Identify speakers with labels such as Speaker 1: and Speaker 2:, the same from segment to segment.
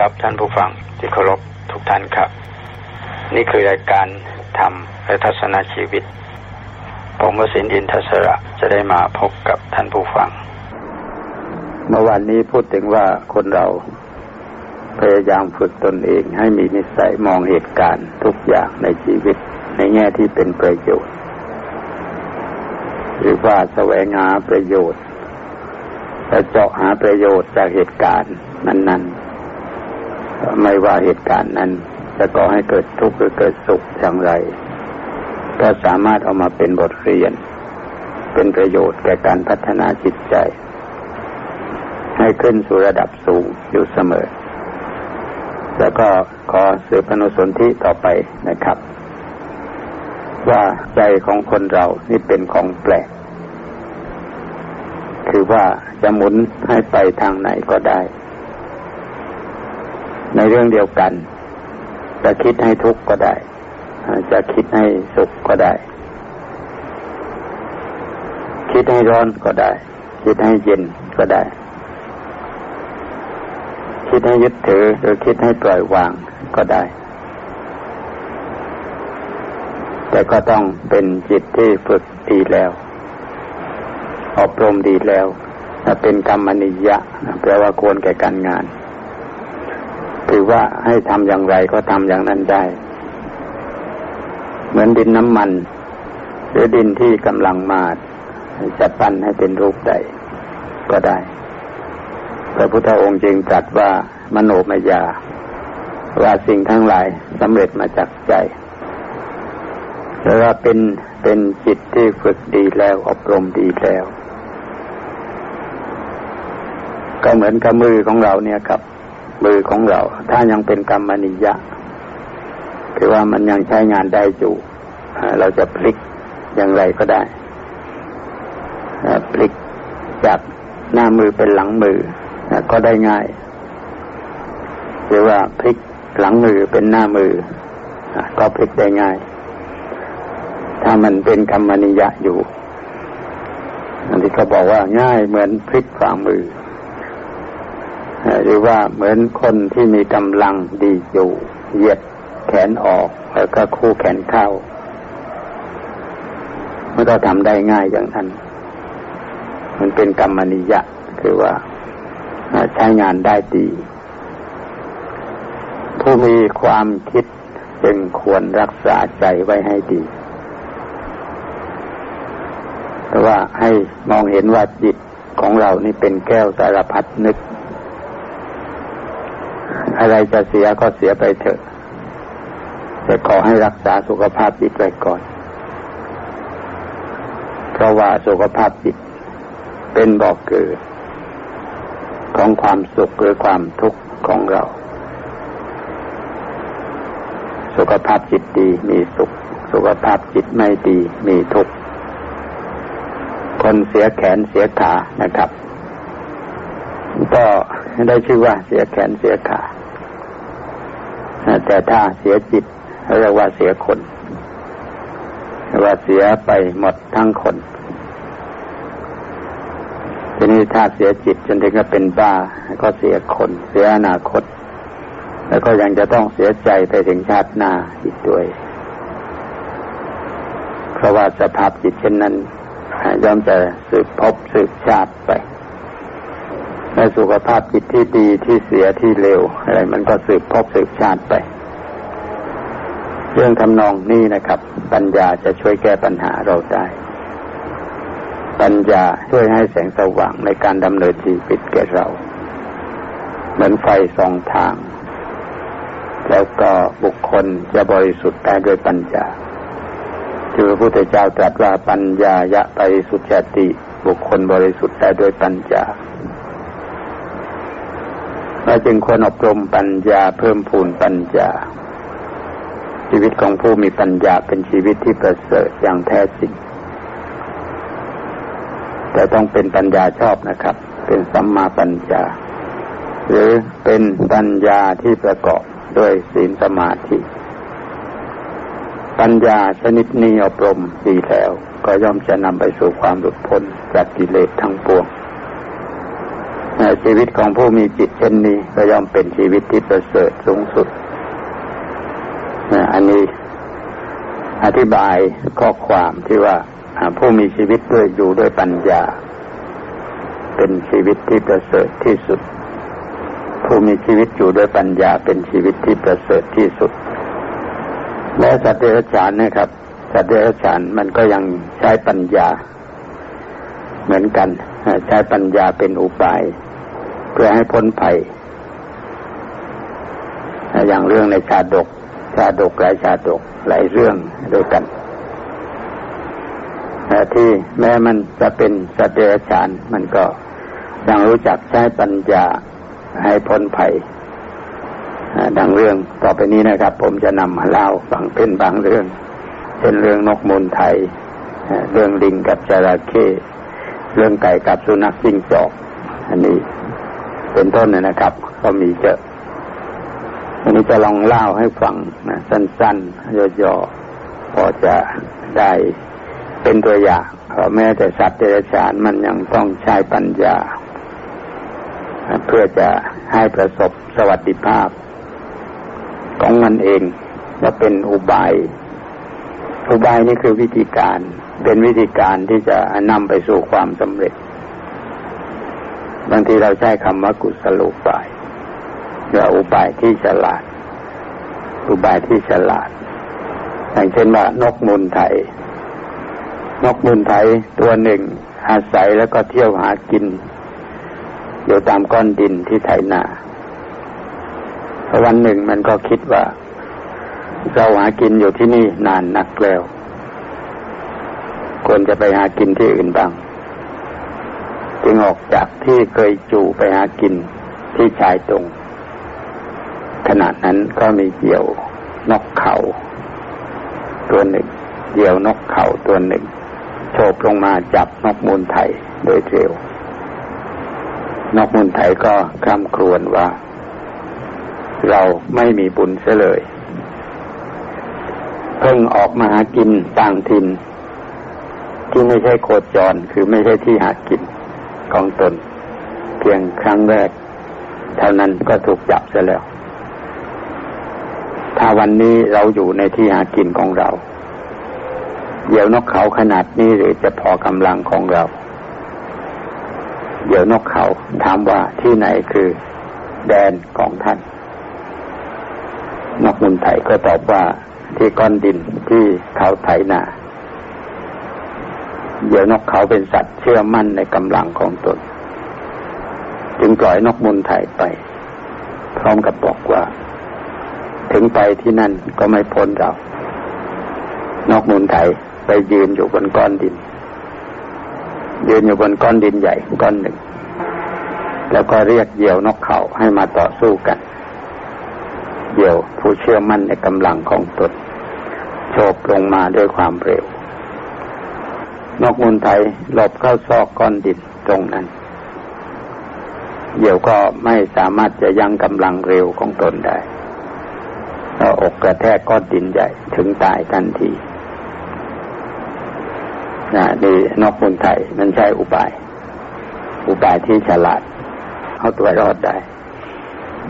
Speaker 1: ครับท่านผู้ฟังที่เคารพทุกท่านครับ นี่คือรายการธรรมและทัศนชีวิต ผมวสินอินทศระจะได้มาพบกับท่านผู้ฟัง เมื่อวานนี้พูดถึงว่าคนเราพยายามฝึกตนเองให้มีนิสัยมองเหตุการณ์ทุกอย่างในชีวิตในแง่ที่เป็นประโยชน์ หรือว่าแสวงหาประโยชน์จะเจาะหาประโยชน์จากเหตุการณ์นั้น ๆ ไม่ว่าเหตุการณ์นั้นจะก่อให้เกิดทุกข์หรือเกิดสุขอย่างไร ก็สามารถเอามาเป็นบทเรียน เป็นประโยชน์แก่การพัฒนาจิตใจ ให้ขึ้นสู่ระดับสูงอยู่เสมอ แล้วก็ขอสืบพนุสนธิต่อไปนะครับ ว่าใจของคนเรานี่เป็นของแปลก คือว่าจะหมุนให้ไปทางไหนก็ได้ ในเรื่องเดียวกัน จะคิดให้ทุกข์ก็ได้ จะคิดให้สุขก็ได้ คิดให้ร้อนก็ได้ คิดให้เย็นก็ได้ คิดให้ยึดถือหรือคิดให้ปล่อยวางก็ได้ แต่ก็ต้องเป็นจิตที่ฝึกดีแล้วอบรมดีแล้วถ้าเป็นกรรมนิยะแปลว่าควรแก่การงาน ถือว่าให้ทำอย่างไรก็ทำอย่างนั้นได้ เหมือนดินน้ำมัน หรือดินที่กำลังมาจะปั้นให้เป็นรูปใดก็ได้ พระพุทธองค์จึงตรัสว่ามโนมยา ว่าสิ่งทั้งหลายสำเร็จมาจากใจแล้วว่าเป็นเป็นจิตที่ฝึกดีแล้วอบรมดีแล้ว ก็เหมือนกับมือของเราเนี่ยครับ มือของเรา ถ้ายังเป็นกรรมนิยะคือว่ามันยังใช้งานได้อยู่เราจะพลิกอย่างไรก็ได้พลิกจากหน้ามือเป็นหลังมือก็ได้ง่าย หรือว่าพลิกหลังมือเป็นหน้ามือก็พลิกได้ง่าย ถ้ามันเป็นกรรมนิยะอยู่อันที่เขาบอกว่าง่ายเหมือนพลิกฝ่ามือ หรือว่าเหมือนคนที่มีกำลังดีอยู่เหยียดแขนออกแล้วก็คู่แขนเข้ามันก็ทำได้ง่ายอย่างนั้น มันเป็นกรรมนิยะ คือว่าใช้งานได้ดี ผู้มีความคิดจึงควรรักษาใจไว้ให้ดีเพราะว่าให้มองเห็นว่าจิตของเรานี่เป็นแก้วสารพัดนึก อะไรจะเสียก็เสียไปเถอะ แต่ขอให้รักษาสุขภาพจิตไว้ก่อน เพราะว่าสุขภาพจิตเป็นบอกเกิด ของความสุขหรือความทุกข์ของเรา สุขภาพจิตดีมีสุข สุขภาพจิตไม่ดีมีทุกข์ คนเสียแขนเสียขานะครับ ก็ได้ชื่อว่าเสียแขนเสียขา แต่ถ้าเสียจิตเรียกว่าเสียคนว่าเสียไปหมดทั้งคนทีนี้ถ้าเสียจิตจนถึงกับเป็นบ้า ก็เสียคน เสียอนาคต แล้วก็ยังจะต้องเสียใจไปถึงชาติหน้าอีกด้วย เพราะว่าสภาพจิตเช่นนั้นย่อมจะสืบพบสืบชาติไป ในสุขภาพจิตที่ดีที่เสียที่เร็วอะไรมันก็สืบพบสืบชาติไป เรื่องทำนองนี้นะครับ ปัญญาจะช่วยแก้ปัญหาเราได้ ปัญญาช่วยให้แสงสว่างในการดำเนินชีวิตแก่เรา เหมือนไฟสองทาง แล้วก็บุคคลจะบริสุทธิ์ได้ด้วยปัญญาคือพระพุทธเจ้าตรัสว่าปัญญายะไปสุจติ บุคคลบริสุทธิ์ได้ด้วยปัญญา เราจึงควรอบรมปัญญาเพิ่มพูนปัญญา ชีวิตของผู้มีปัญญาเป็นชีวิตที่ประเสริฐอย่างแท้จริง แต่ต้องเป็นปัญญาชอบนะครับ เป็นสัมมาปัญญา หรือเป็นปัญญาที่ประกอบด้วยศีลสมาธิ ปัญญาชนิดนี้อบรมดีแล้ว ก็ย่อมจะนำไปสู่ความหลุดพ้นจากกิเลสทั้งปวง ชีวิตของผู้มีจิตเช่นนี้ก็ย่อมเป็นชีวิตที่ประเสริฐสูงสุดอันนี้อธิบายข้อความที่ว่าผู้มีชีวิตด้วยอยู่ด้วยปัญญา เป็นชีวิตที่ประเสริฐที่สุด ผู้มีชีวิตอยู่ด้วยปัญญา เป็นชีวิตที่ประเสริฐที่สุด และสัตว์เดรัจฉานนะครับสัตว์เดรัจฉานมันก็ยังใช้ปัญญา เหมือนกัน ใช้ปัญญาเป็นอุบาย เพื่อให้พ้นภัย อย่างเรื่องในชาดก ชาดกหลายชาดกหลายเรื่องด้วยกันแต่ที่แม้มันจะเป็นสัตว์เดรัจฉานมันก็ยังรู้จักใช้ปัญญาให้พ้นภัยดังเรื่องต่อไปนี้นะครับ ผมจะนำมาเล่าฟังเป็นบางเรื่องเช่นเรื่องนกมูลไทย เรื่องลิงกับจระเข้ เรื่องไก่กับสุนัขจิ้งจอก อันนี้เป็นต้นนะครับ ก็มีเยอะอันนี้จะลองเล่าให้ฟังนะสั้นๆย่อๆพอจะได้เป็นตัวอย่างเพราะแม้แต่สัตว์เดรัจฉานมันยังต้องใช้ปัญญา เพื่อจะให้ประสบสวัสดิภาพ ของมันเองและเป็นอุบาย อุบายนี่คือวิธีการ เป็นวิธีการที่จะนำไปสู่ความสำเร็จ บางทีเราใช้คำว่ากุศลุบายหรืออุบายที่ฉลาด อุบายที่ฉลาด อย่างเช่นว่านกมูลไทย นกบุญไทยตัวหนึ่ง อาศัยแล้วก็เที่ยวหากิน อยู่ตามก้อนดินที่ไถนาวันหนึ่งมันก็คิดว่าเราหากินอยู่ที่นี่นานนักแล้ว ควรจะไปหากินที่อื่นบ้าง จึงออกจากที่เคยจู่ไปหากินที่ชายตรง ขณะนั้นก็มีเหยี่ยวนกเขา ตัวหนึ่งเหยี่ยวนกเขาตัวหนึ่งโฉบลงมาจับนกมูลไทยโดยเร็ว นกมูลไทยก็คร่ำครวญว่า เราไม่มีบุญเสียเลย เพิ่งออกมาหากินต่างถิ่น ที่ไม่ใช่โคจรคือไม่ใช่ที่หากินของตน เพียงครั้งแรก เท่านั้นก็ถูกจับเสียแล้ว ถ้าวันนี้เราอยู่ในที่หากินของเราเดี๋ยวนกเขาขนาดนี้หรือจะพอกำลังของเราเดี๋ยวนกเขาถามว่าที่ไหนคือแดนของท่าน นกมุนไถก็ตอบว่าที่ก้อนดินที่เขาไถนา เดี๋ยวนกเขาเป็นสัตว์เชื่อมั่นในกำลังของตน จึงปล่อยนกมุนไถไป พร้อมกับบอกว่า ถึงไปที่นั่นก็ไม่พ้นเรา นกมุนไถไปยืนอยู่บนก้อนดิน ยืนอยู่บนก้อนดินใหญ่ก้อนหนึ่ง แล้วก็เรียกเหยี่ยวนกเขาให้มาต่อสู้กันเหยี่ยวผู้เชื่อมั่นในกำลังของตนโฉบลงมาด้วยความเร็ว นกมุนไทยหลบเข้าซอกก้อนดินตรงนั้นเหยี่ยวก็ไม่สามารถจะยังกำลังเร็วของตนได้แล้วอกกระแทกก้อนดินใหญ่ถึงตายทันทีนะนี่นกมุนไทยมันใช้อุบาย อุบายที่ฉลาดเอาตัวรอดได้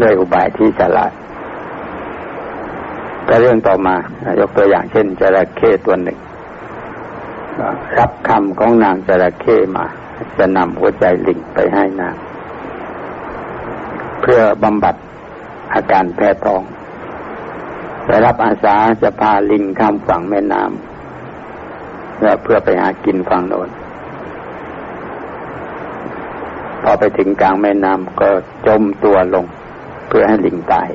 Speaker 1: ด้วยอุบายที่ฉลาดก็เรื่องต่อมา ยกตัวอย่างเช่นจระเข้ตัวหนึ่ง รับคำของนางจระเข้มา จะนำหัวใจลิงไปให้นาง เพื่อบำบัดอาการแพ้ท้องได้รับอาสาจะพาลิงข้ามฝั่งแม่น้ำเพื่อไปหากินฝั่งโน้นพอไปถึงกลางแม่น้ำก็จมตัวลง เพื่อให้ลิงตาย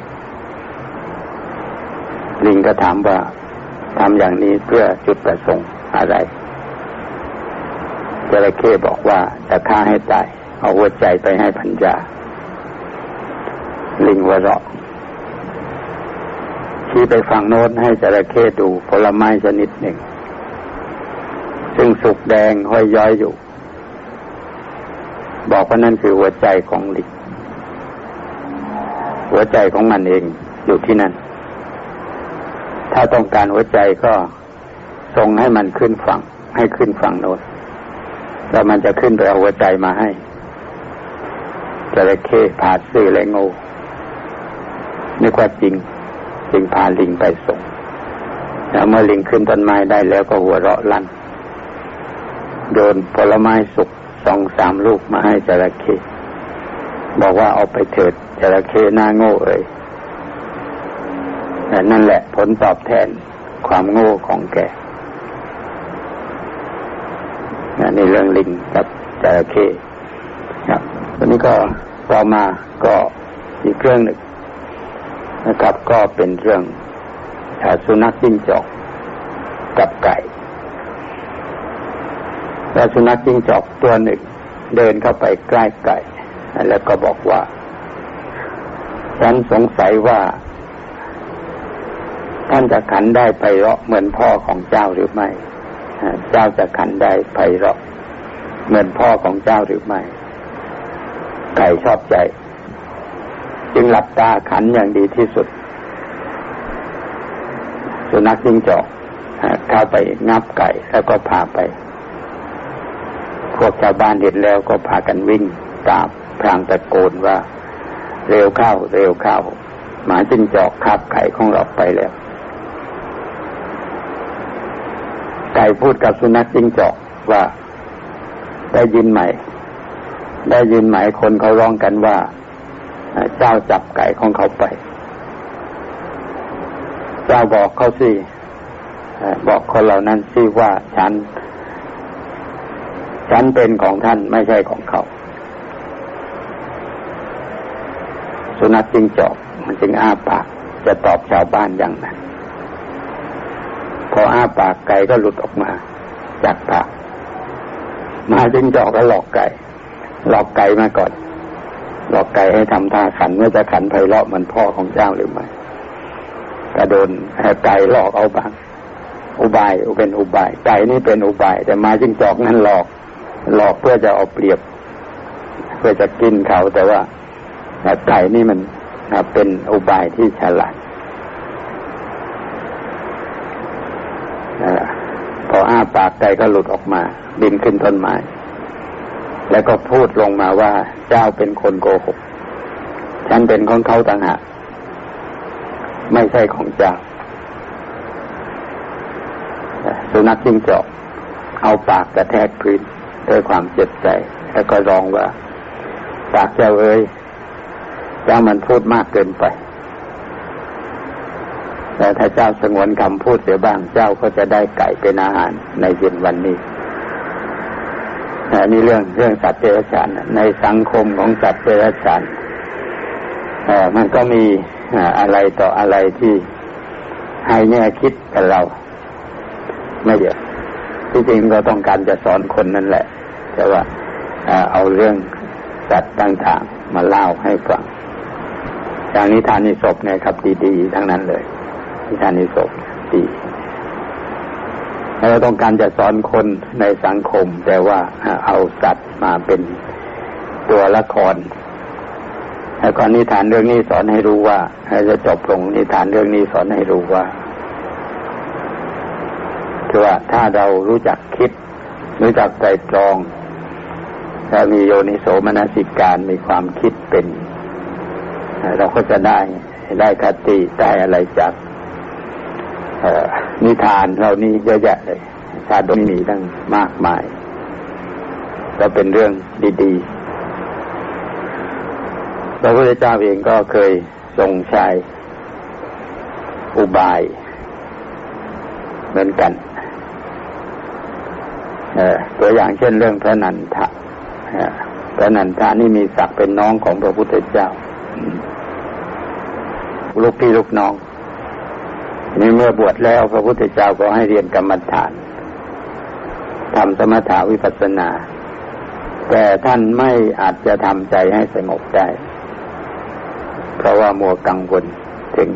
Speaker 1: ลิงก็ถามว่าทำอย่างนี้เพื่อจุดประสงค์อะไร จระเข้บอกว่าจะฆ่าให้ตาย เอาหัวใจไปให้พันยาลิงวะเราะชี้ไปฝั่งโน้นให้จระเข้ดูผลไม้ชนิดหนึ่ง ซึ่งสุกแดงห้อยย้อยอยู่ บอกว่านั่นคือหัวใจของลิงหัวใจของมันเองอยู่ที่นั่น ถ้าต้องการหัวใจก็ส่งให้มันขึ้นฝั่งให้ขึ้นฝั่งโน้น แล้วมันจะขึ้นไปเอาหัวใจมาให้จระเข้พาซื่อและโง่นึกว่าจริงจึงพาลิงไปส่งแล้วเมื่อลิงขึ้นต้นไม้ได้แล้วก็หัวเราะลั่นโยนผลไม้สุกสองสามลูกมาให้จระเข้บอกว่าเอาไปเถิดจระเข้หน้าโง่เอ่ยแต่นั่นแหละผลตอบแทนความโง่ของแก นี่เรื่องลิงกับจระเข้ครับวันนี้ก็ต่อมาก็อีกเรื่องหนึ่งนะครับ ก็เป็นเรื่องสุนัขจิ้งจอกกับไก่แล้วสุนัขจิ้งจอกตัวหนึ่งเดินเข้าไปใกล้ไก่ แล้วก็บอกว่า ฉันสงสัยว่า ท่านจะขันได้ไพเราะเหมือนพ่อของเจ้าหรือไม่ เจ้าจะขันได้ไพเราะเหมือนพ่อของเจ้าหรือไม่ไก่ชอบใจ จึงหลับตาขันอย่างดีที่สุด สุนัขจิ้งจอกเข้าไปงับไก่แล้วก็พาไปพวกชาวบ้านเห็นแล้วก็พากันวิ่งตามพรางตะโกนว่า เร็วเข้า เร็วเข้า หมาจิ้งจอกคาบไก่ของเราไปแล้ว ไก่พูดกับสุนัขจิ้งจอกว่า ได้ยินไหม ได้ยินไหมคนเขาร้องกันว่าเจ้าจับไก่ของเขาไป เจ้าบอกเขาสิบอกคนเหล่านั้นสิว่าฉัน ฉันเป็นของท่านไม่ใช่ของเขา สุนัขจิ้งจอกมันจึงอ้าปากจะตอบชาวบ้านอย่างนั้น พออ้าปากไก่ก็หลุดออกมาจากปากมาจิงจอกก็หลอกไก่ หลอกไก่มาก่อน หลอกไก่ให้ทำท่าขันว่าจะขันไพเราะมันพ่อของเจ้าหรือไม่กระโดนไก่หลอกเอาบ้างอุบายเป็นอุบาย ไก่นี่เป็นอุบาย แต่มาจิงจอกนั้นหลอก หลอกเพื่อจะเอาเปรียบ เพื่อจะกินเขาแต่ว่าไก่นี่มันเป็นอุบายที่ฉลาดพออ้า ปากไก่ก็หลุดออกมา บินขึ้นต้นไม้ แล้วก็พูดลงมาว่าเจ้าเป็นคนโกหก ฉันเป็นของเขาต่างหากไม่ใช่ของเจ้า สุนัขจิ้งจอกเอาปากกระแทกพื้นด้วยความเจ็บใจ แล้วก็ร้องว่าปากเจ้าเอ้ยเจ้ามันพูดมากเกินไป แต่ถ้าเจ้าสงวนคำพูดเสียบ้าง เจ้าก็จะได้ไก่เป็นอาหารในเย็นวันนี้นนี้เรื่องเรื่องสัตว์เดรัจฉานในสังคมของสัตว์เดรัจฉานมันก็มีอะไรต่ออะไรที่ให้แง่คิดกับเรา ไม่เยอะที่จริงเราต้องการจะสอนคนนั่นแหละ แต่ว่าเอาเรื่องสัตว์ต่างๆมาเล่าให้ฟังอย่างนิทานนิศพเนี่ยครับดีๆทั้งนั้นเลย นิทานนิศพดีเราต้องการจะสอนคนในสังคม แต่ว่าเอาสัตว์มาเป็นตัวละครแล้วก็นิทานเรื่องนี้สอนให้รู้ว่าจะจบลงนิทานเรื่องนี้สอนให้รู้ว่าคือว่าถ้าเรารู้จักคิด รู้จักใจตรองถ้ามีโยนิโสมนสิการมีความคิดเป็น เราก็จะได้ได้คติได้อะไรจาก นิทานเรานี้เยอะแยะเลยชาดกมีตั้งมากมาย ก็เป็นเรื่องดีๆพระพุทธเจ้าเองก็เคยทรงใช้อุบาย เหมือนกันตัวอย่างเช่นเรื่องพระนันทะพระนันทะนี่มีศักดิ์เป็นน้องของพระพุทธเจ้า ลูกพี่ลูกน้อง นี่เมื่อบวชแล้วพระพุทธเจ้าก็ให้เรียนกรรมฐานทำสมถาวิปัสสนา แต่ท่านไม่อาจจะทำใจให้สงบได้ เพราะว่ามัวกังวลถึง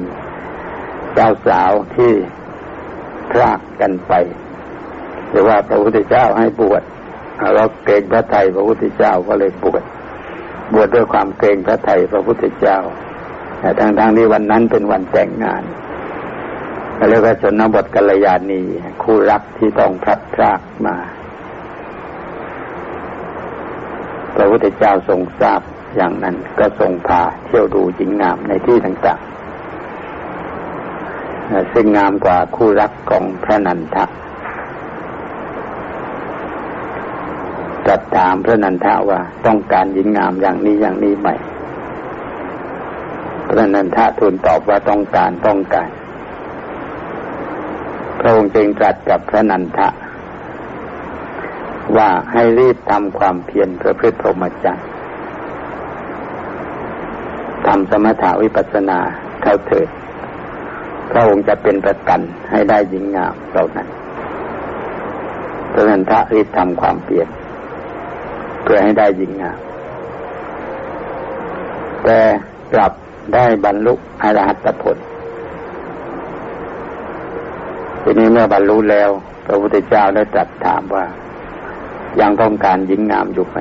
Speaker 1: เจ้าสาวที่พลากกันไปแต่ว่าพระพุทธเจ้าให้บวชเราเกรงพระไทยพระพุทธเจ้าก็เลยบวชบวชดด้วยความเกรงพระไทยพระพุทธเจ้าแต่ทางทางนี้วันนั้นเป็นวันแต่งงาน เรียกว่าชนบทกัลยาณีคู่รักที่ต้องพลัดพรากมาพระพุทธเจ้าทรงทราบอย่างนั้นก็ทรงพาเที่ยวดูหญิงงามในที่ต่างๆซึ่งงามกว่าคู่รักของพระนันทะจัดถามพระนันทะว่าต้องการหญิงงามอย่างนี้อย่างนี้ไหมพระนันทะทูลตอบว่าต้องการต้องการ พระองค์จึงตรัสกับพระนันทะ ว่าให้รีบทำความเพียรเพื่อพฤติพรหมจรรย์ทำสมถาวิปัสสนาเข้าเถิด พระองค์จะเป็นประกันให้ได้หญิงงามเหล่านั้นพระนันทะรีบทำความเพียรเพื่อให้ได้หญิงงามแต่กลับได้บรรลุอรหัตผล ทีนี้เมื่อบรรลุแล้ว พระพุทธเจ้าได้ตรัสถามว่า ยังต้องการหญิงงามอยู่ไหม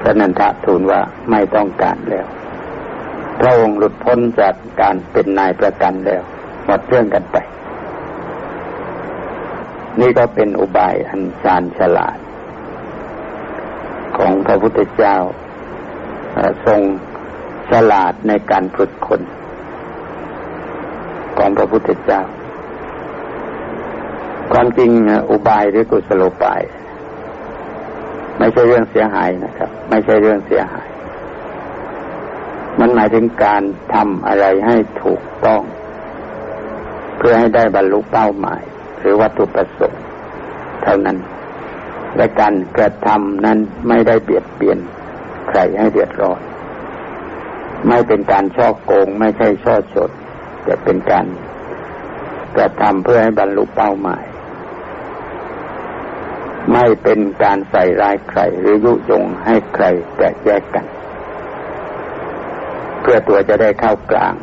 Speaker 1: พระนันทะทูลว่าไม่ต้องการแล้ว พระองค์หลุดพ้นจากการเป็นนายประกันแล้ว หมดเรื่องกันไป นี่ก็เป็นอุบายอันชาญฉลาด ของพระพุทธเจ้าทรงฉลาดในการฝึกคน ของพระพุทธเจ้า ความจริงอุบายหรือกุศโลบาย ไม่ใช่เรื่องเสียหายนะครับ ไม่ใช่เรื่องเสียหาย มันหมายถึงการทำอะไรให้ถูกต้อง เพื่อให้ได้บรรลุเป้าหมาย หรือวัตถุประสงค์เท่านั้น และการกระทำนั้นไม่ได้เบียดเบียนใครให้เดือดร้อนไม่เป็นการช่อโกง ไม่ใช่ช่อชด แต่เป็นการกระทำเพื่อให้บรรลุเป้าหมาย ไม่เป็นการใส่ร้ายใครหรือยุยงให้ใครแตกแยกกัน เพื่อตัวจะได้เข้ากลาง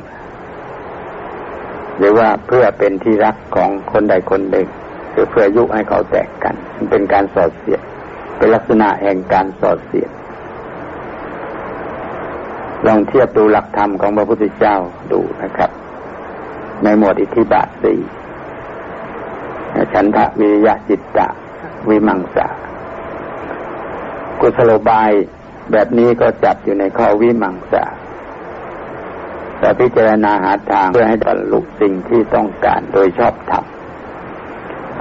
Speaker 1: หรือว่าเพื่อเป็นที่รักของคนใดคนหนึ่งหรือเพื่อยุให้เขาแตกกันเป็นการสอดเสียดเป็นลักษณะแห่งการสอดเสียดลองเทียบดูหลักธรรมของพระพุทธเจ้าดูนะครับ ในหมวดอิทธิบาทสี่ฉันทะวิยะจิตตะ วิมังสากุศโลบายแบบนี้ก็จัดอยู่ในข้อวิมังสาแต่พิจารณาหาทางเพื่อให้บรรลุสิ่งที่ต้องการโดยชอบธรรม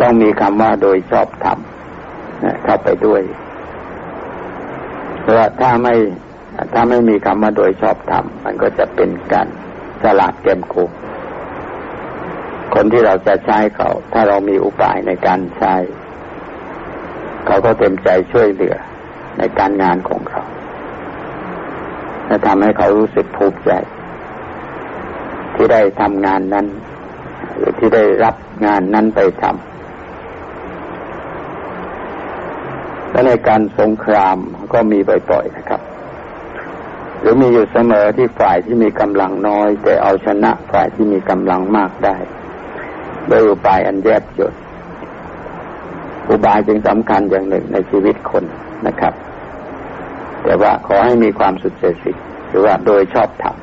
Speaker 1: ต้องมีคำว่าโดยชอบธรรมเข้าไปด้วยเพราะถ้าไม่ถ้าไม่มีคำว่าโดยชอบธรรมมันก็จะเป็นการสลาดเกมโกง คนที่เราจะใช้เขา ถ้าเรามีอุบายในการใช้ เขาก็เต็มใจช่วยเหลือในการงานของเขาจะทำให้เขารู้สึกภูมิใจ ที่ได้ทำงานนั้น หรือที่ได้รับงานนั้นไปทำและในการสงครามก็มีบ่อยๆนะครับ หรือมีอยู่เสมอที่ฝ่ายที่มีกำลังน้อย แต่เอาชนะฝ่ายที่มีกำลังมากได้ โดยอุบายอันแยบยลอุบายจึงสำคัญอย่างหนึ่งในชีวิตคนนะครับ แต่ว่าขอให้มีความสุดเสียสิหรือว่าโดยชอบธรรม